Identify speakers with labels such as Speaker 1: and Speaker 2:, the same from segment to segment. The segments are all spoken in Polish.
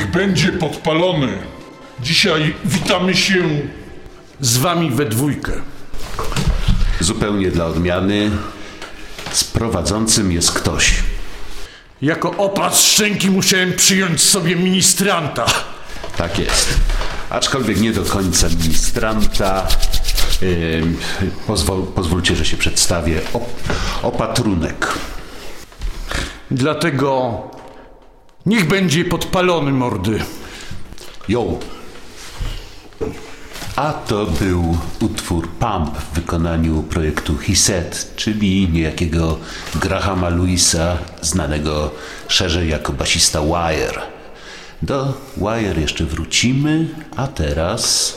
Speaker 1: Niech będzie podpalony. Dzisiaj witamy się z wami we dwójkę.
Speaker 2: Zupełnie dla odmiany z prowadzącym jest ktoś.
Speaker 1: Jako opat szczęki musiałem przyjąć sobie ministranta.
Speaker 2: Tak jest. Aczkolwiek nie do końca ministranta, Ym, Pozwol, pozwólcie, że się przedstawię. O, opatrunek.
Speaker 1: Dlatego niech będzie podpalony mordy.
Speaker 2: Jo. A to był utwór Pump w wykonaniu projektu Hiset, czyli niejakiego Grahama Louisa, znanego szerzej jako basista Wire. Do Wire jeszcze wrócimy, a teraz...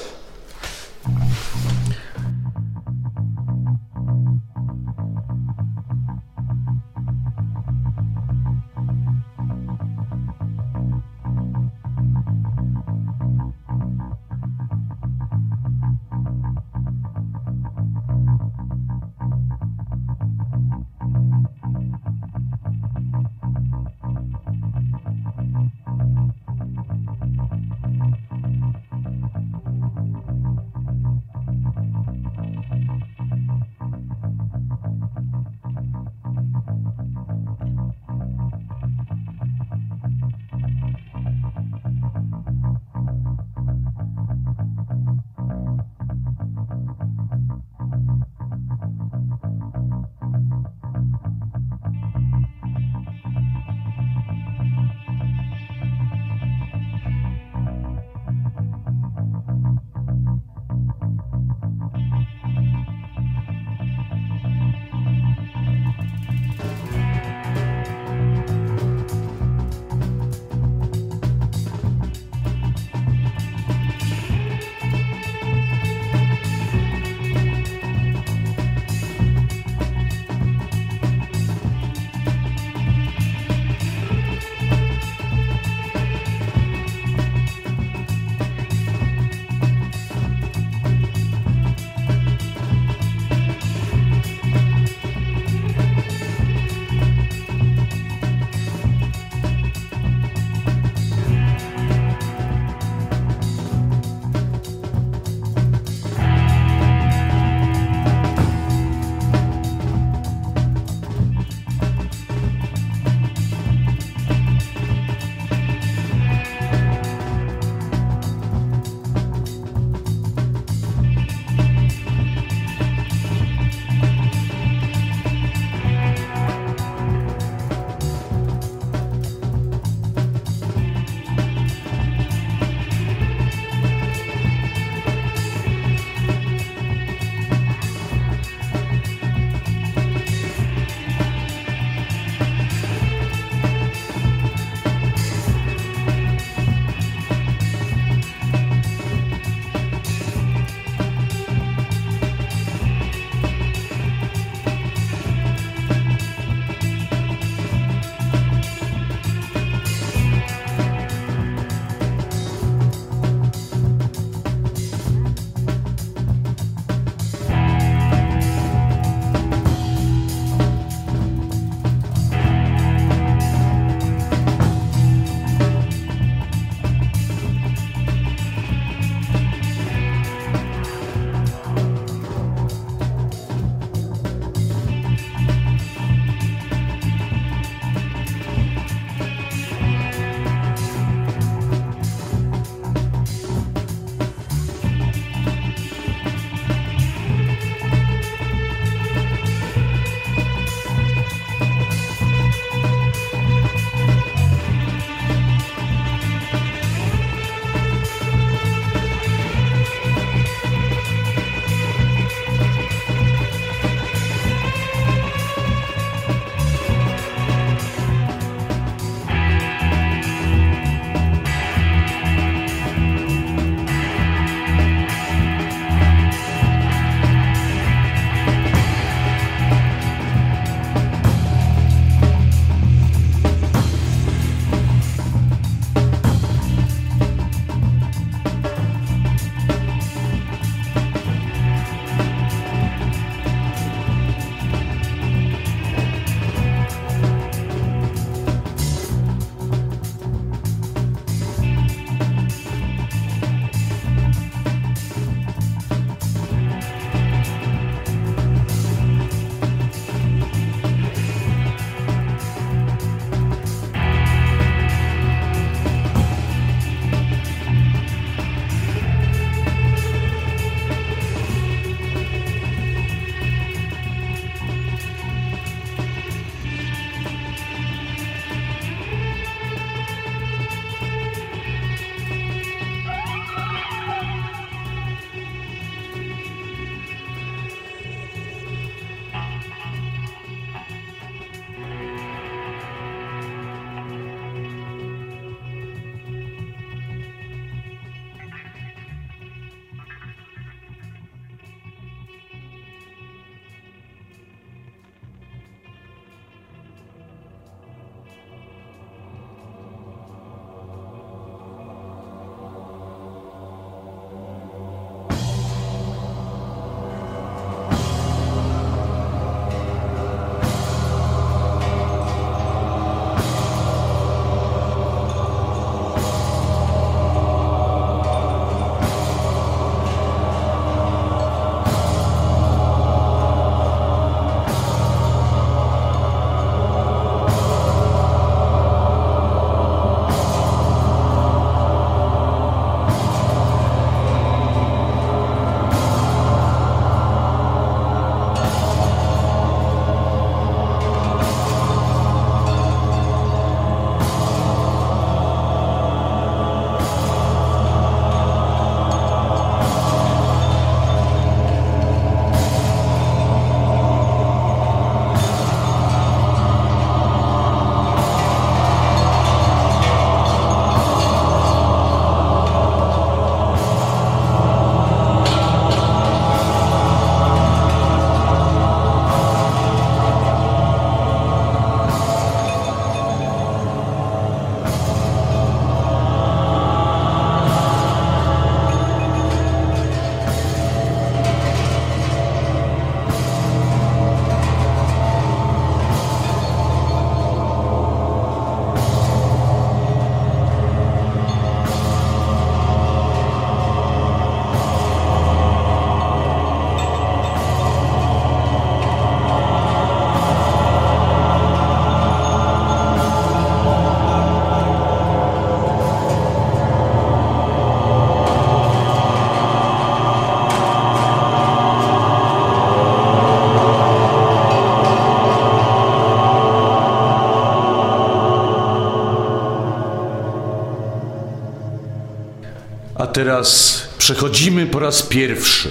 Speaker 1: teraz przechodzimy po raz pierwszy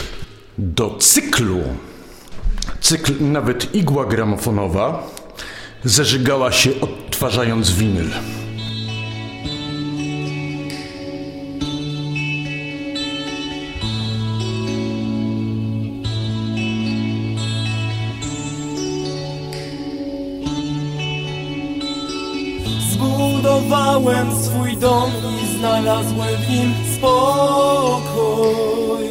Speaker 1: do cyklu. Cykl nawet igła gramofonowa zażygała się odtwarzając winyl.
Speaker 3: Zbudowałem swój dom i znalazłem w nim spokój.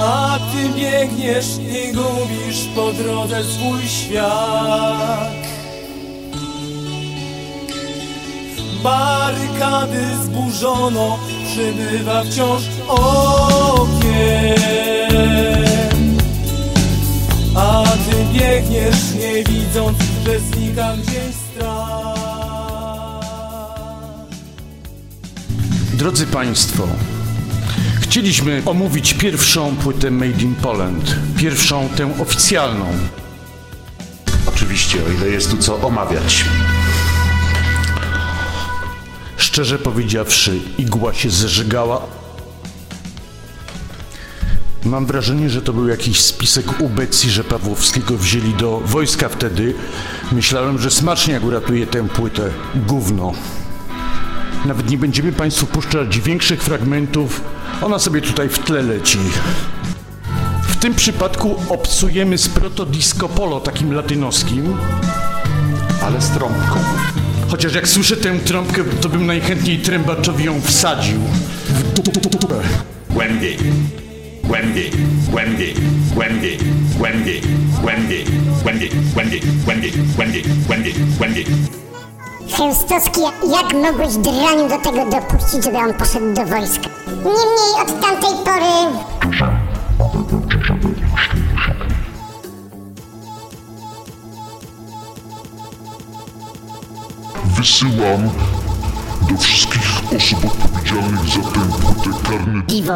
Speaker 3: A ty biegniesz i gubisz po drodze swój świat. Barykady zburzono, przybywa wciąż ogień a ty biegniesz nie widząc, że znika
Speaker 1: Drodzy Państwo, chcieliśmy omówić pierwszą płytę Made in Poland. Pierwszą, tę oficjalną.
Speaker 2: Oczywiście, o ile jest tu co omawiać.
Speaker 1: Szczerze powiedziawszy, igła się zeżygała. Mam wrażenie, że to był jakiś spisek ubecji, że Pawłowskiego wzięli do wojska wtedy. Myślałem, że smaczniak uratuje tę płytę. Gówno. Nawet nie będziemy Państwu puszczać większych fragmentów. Ona sobie tutaj w tle leci. W tym przypadku obcujemy z proto disco polo, takim latynoskim.
Speaker 2: Ale z trąbką.
Speaker 1: Chociaż jak słyszę tę trąbkę, to bym najchętniej trębaczowi ją wsadził. W dupę.
Speaker 4: Głębiej, głębiej, głębiej, głębiej, głębiej, głębiej, głębiej, głębiej, głębiej, głębiej, głębiej, głębiej.
Speaker 5: Chełstowski, jak mogłeś draniu do tego dopuścić, żeby on poszedł do wojska? Niemniej od tamtej pory
Speaker 6: Wysyłam do wszystkich osób odpowiedzialnych za tę płytę karny
Speaker 5: piwo.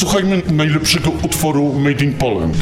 Speaker 6: Posłuchajmy najlepszego utworu Made in Poland.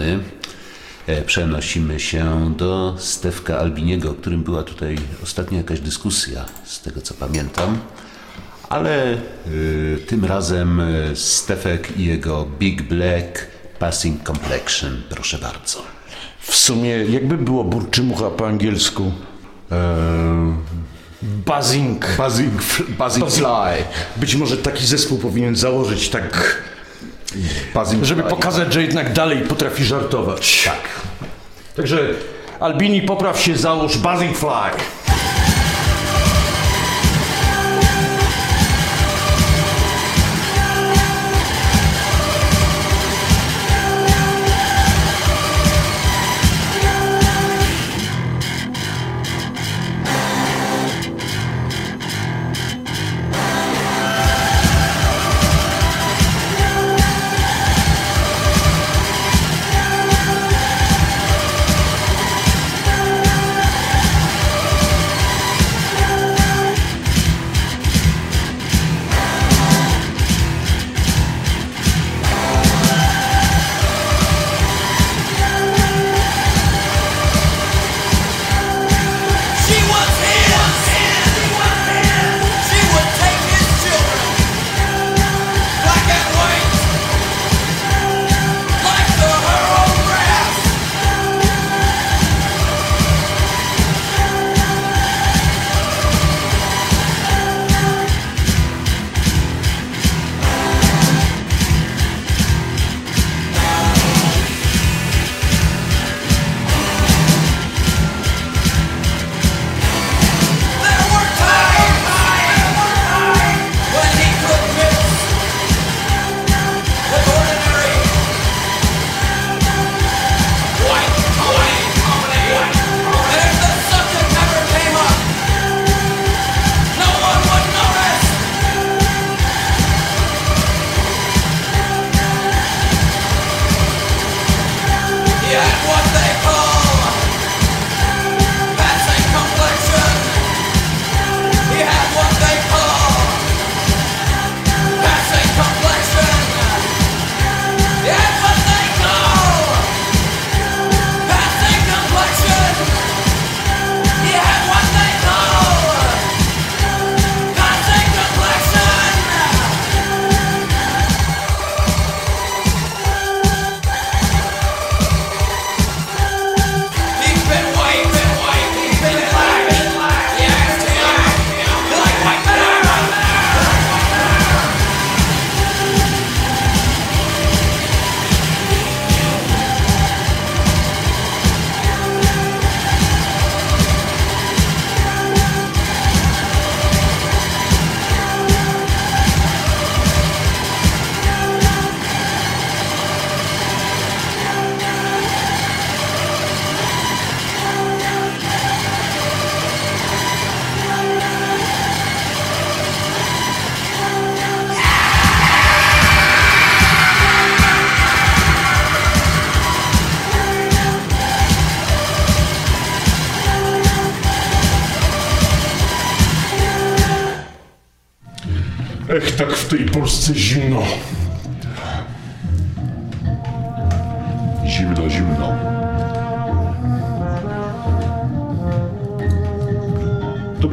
Speaker 2: E, rejony. E, Przenosimy się do Stefka Albiniego, o którym była tutaj ostatnio jakaś dyskusja, z tego co pamiętam. Ale y, tym razem y, Stefek i jego Big Black Passing Complexion, proszę bardzo.
Speaker 7: W sumie, jakby było burczymucha po angielsku? Buzzing.
Speaker 2: Buzzing, buzzing Fly.
Speaker 7: Być może taki zespół powinien założyć tak,
Speaker 2: Buzzing
Speaker 7: żeby pokazać, że jednak dalej potrafi żartować. Tak. Także Albini, popraw się, załóż Buzzing Fly.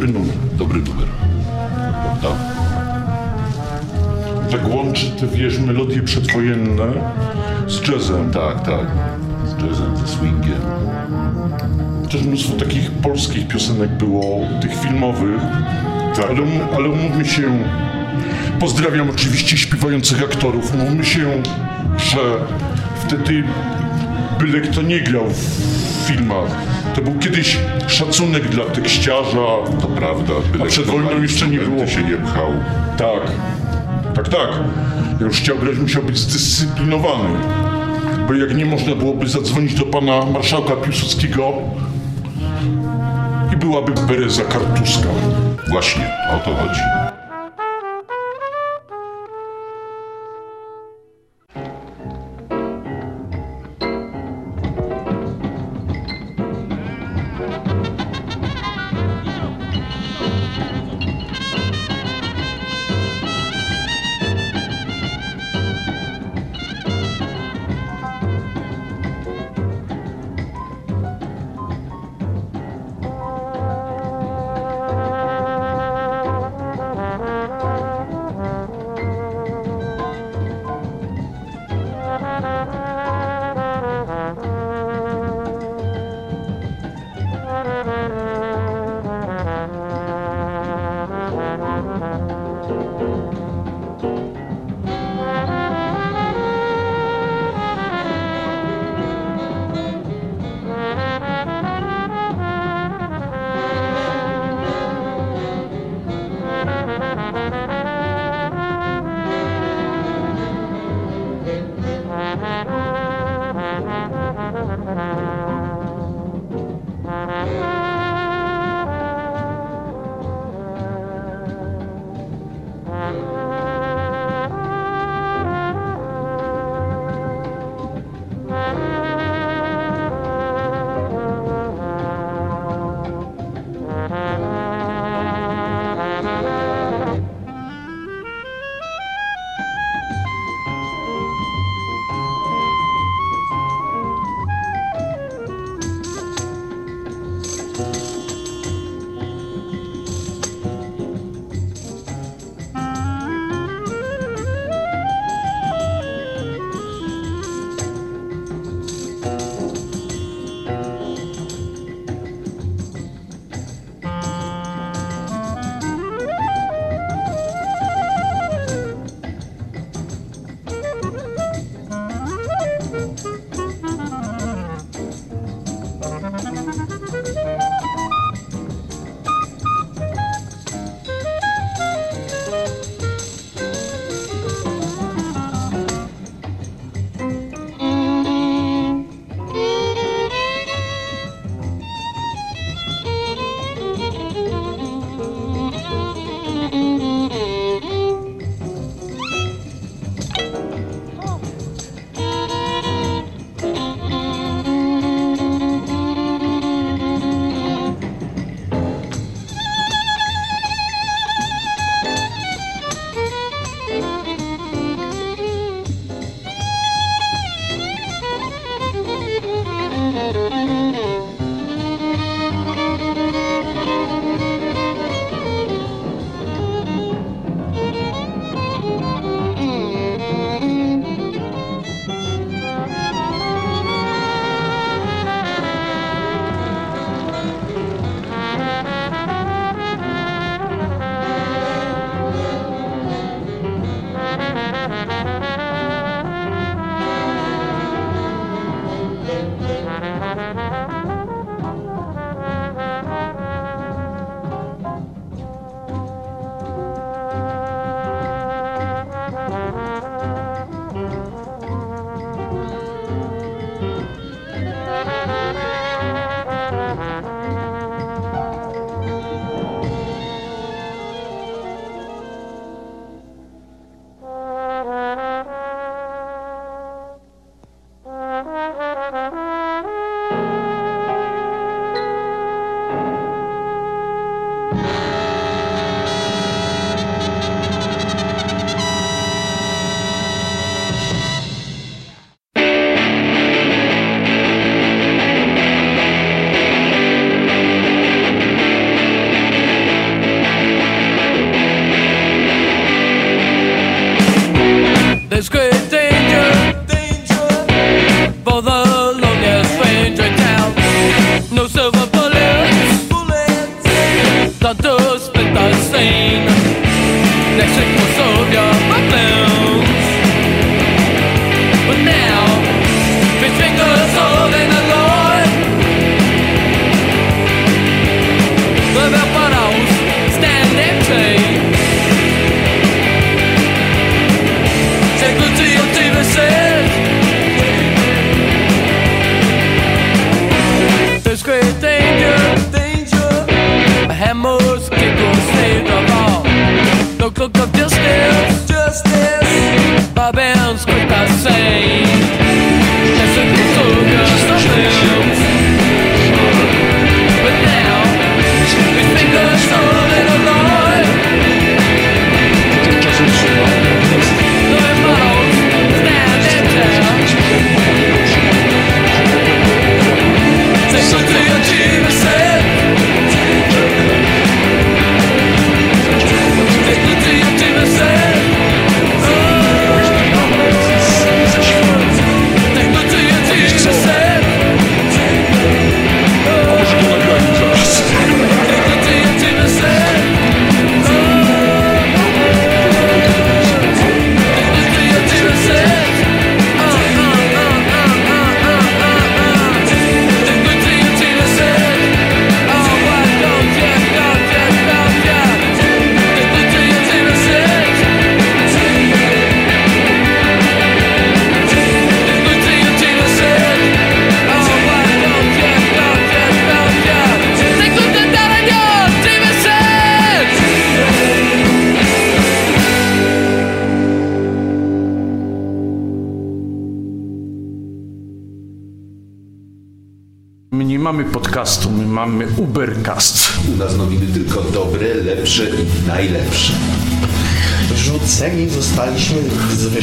Speaker 6: Dobry numer.
Speaker 8: Dobry numer. Prawda?
Speaker 6: Tak łączy te, wiesz, melodie przedwojenne z jazzem.
Speaker 8: Tak, tak. Z jazzem, ze swingiem.
Speaker 6: Też mnóstwo takich polskich piosenek było, tych filmowych. Ale, um- ale umówmy się, pozdrawiam oczywiście śpiewających aktorów, umówmy się, że wtedy byle kto nie grał w filmach. To był kiedyś szacunek dla tekściarza.
Speaker 8: To prawda. Byle
Speaker 6: A przed
Speaker 8: kto
Speaker 6: wojną
Speaker 8: na
Speaker 6: jeszcze nie
Speaker 8: instrumenty
Speaker 6: było.
Speaker 8: się nie pchał.
Speaker 6: Tak, tak, tak. Jak już chciał grać, musiał być zdyscyplinowany. Bo jak nie można byłoby zadzwonić do pana marszałka Piłsudskiego i byłaby Bereza Kartuska.
Speaker 8: Właśnie, o to chodzi.
Speaker 1: Mamy podcastu, my mamy Ubercast.
Speaker 2: U nas nowiny tylko dobre, lepsze i najlepsze.
Speaker 9: Rzuceni zostaliśmy z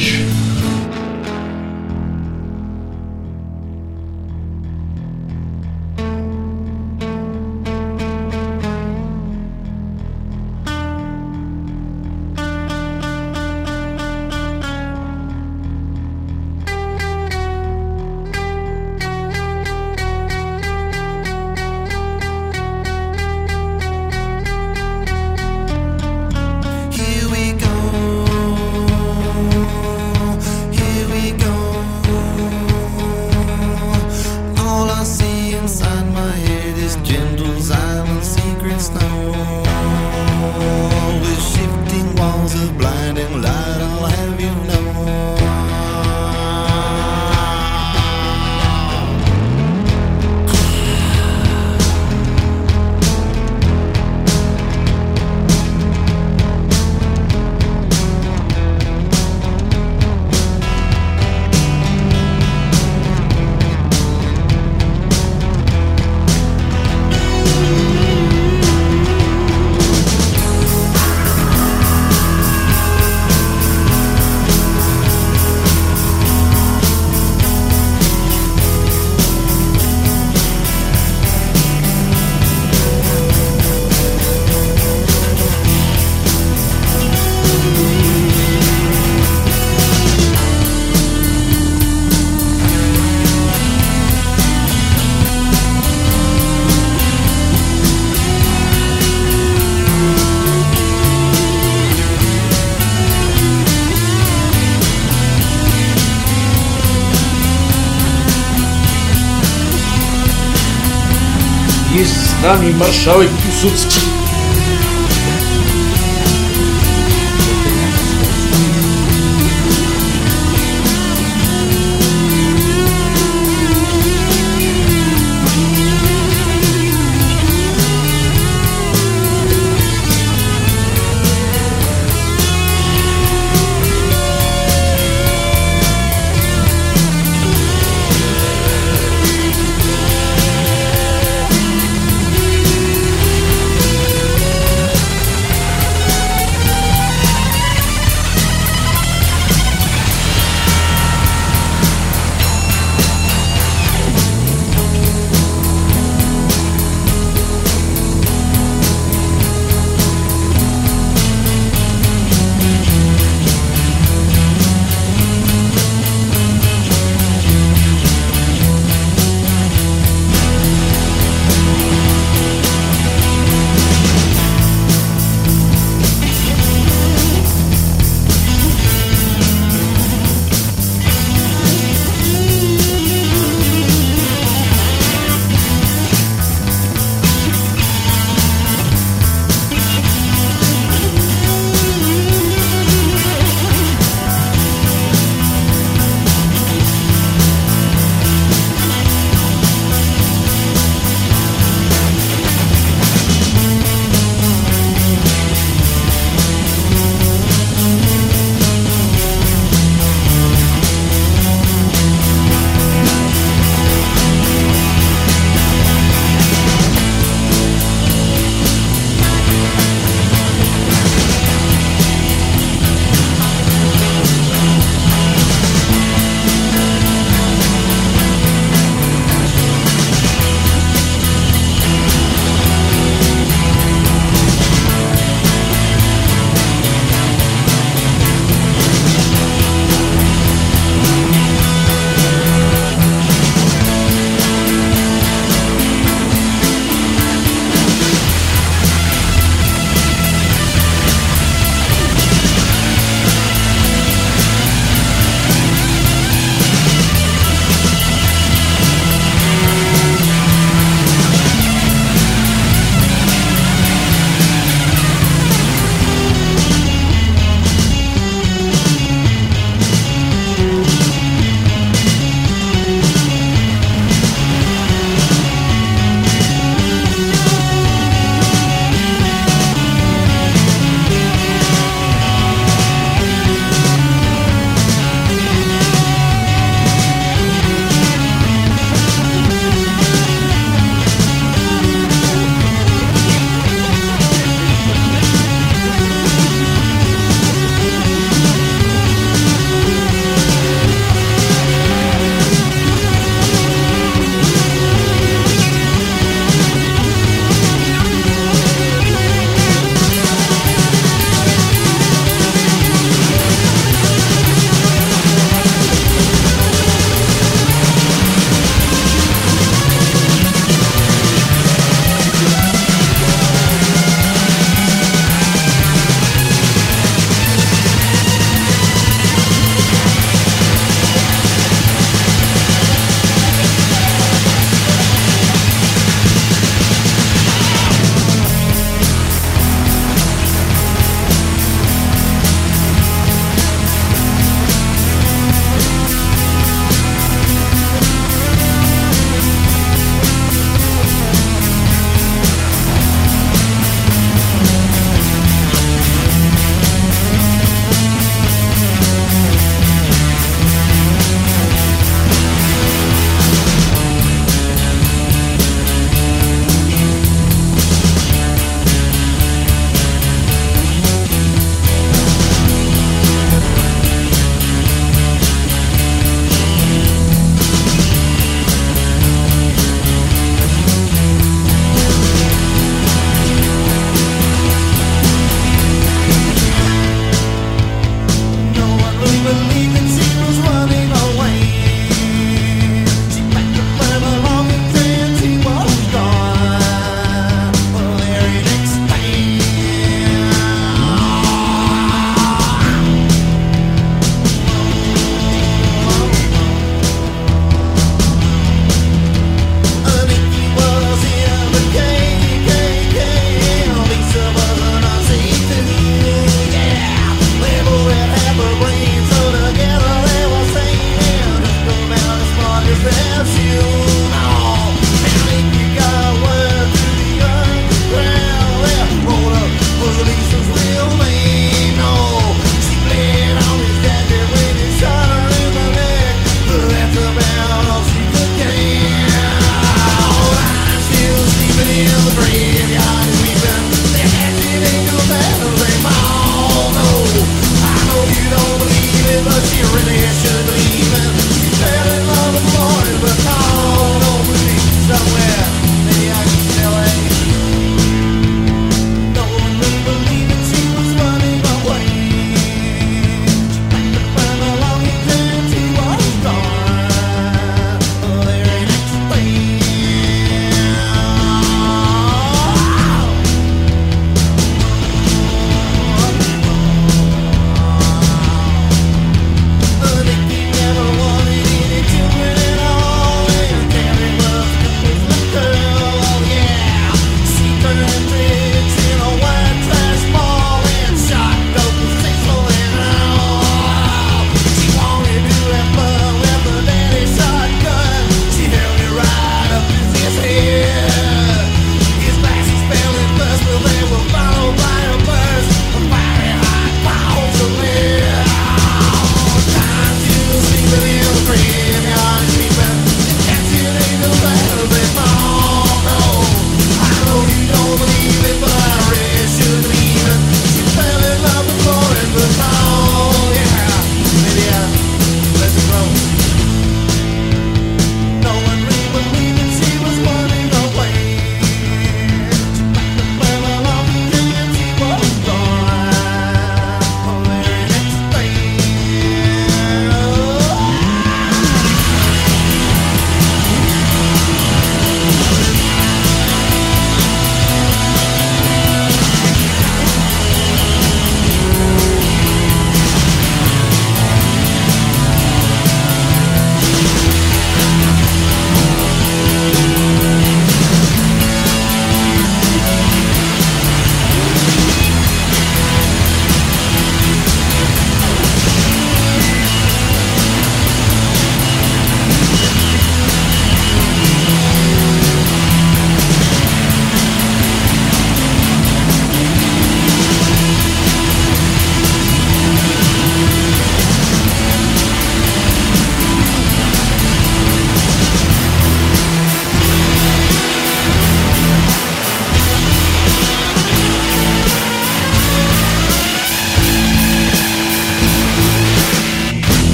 Speaker 9: Pani Marszałek Piłsudski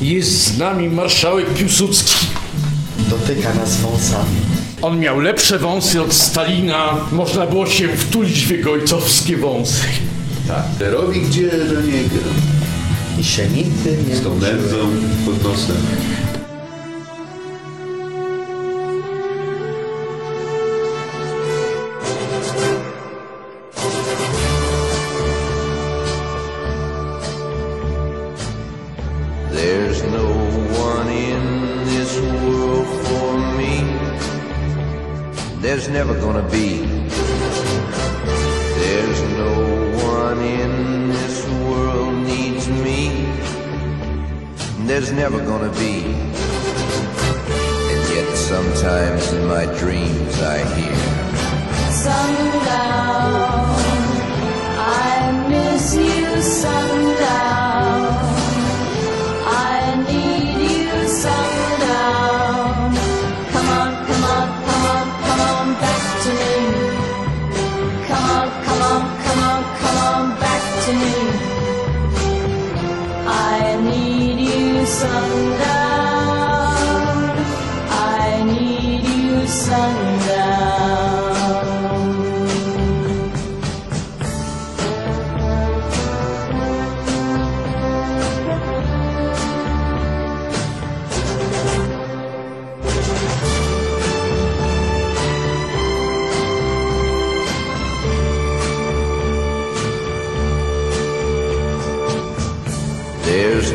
Speaker 9: Jest z nami marszałek Piłsudski.
Speaker 10: Dotyka nas wąsami.
Speaker 1: On miał lepsze wąsy od Stalina. Można było się wtulić w jego ojcowskie wąsy.
Speaker 2: Tak, robi gdzie do niego.
Speaker 10: I się nigdy nie
Speaker 2: Z tą nędzą pod nosem.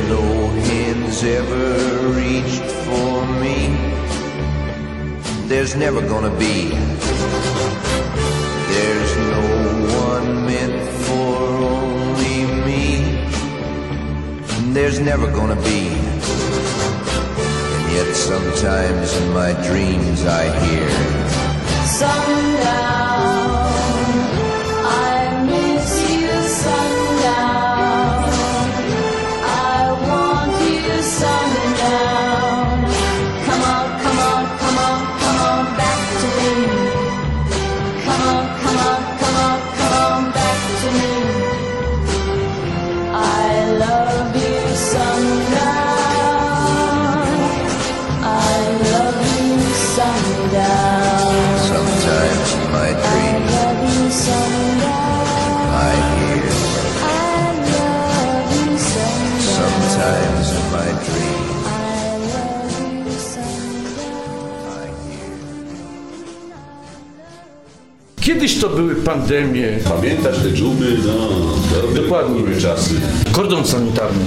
Speaker 11: No hands ever reached for me. There's never gonna be. There's no one meant for only me. There's never gonna be. And yet sometimes in my dreams I hear.
Speaker 12: Sundown,
Speaker 1: To były pandemie.
Speaker 2: Pamiętasz te dżumy? No, dobre
Speaker 1: Dokładnie.
Speaker 2: były czasy.
Speaker 1: Kordon sanitarny.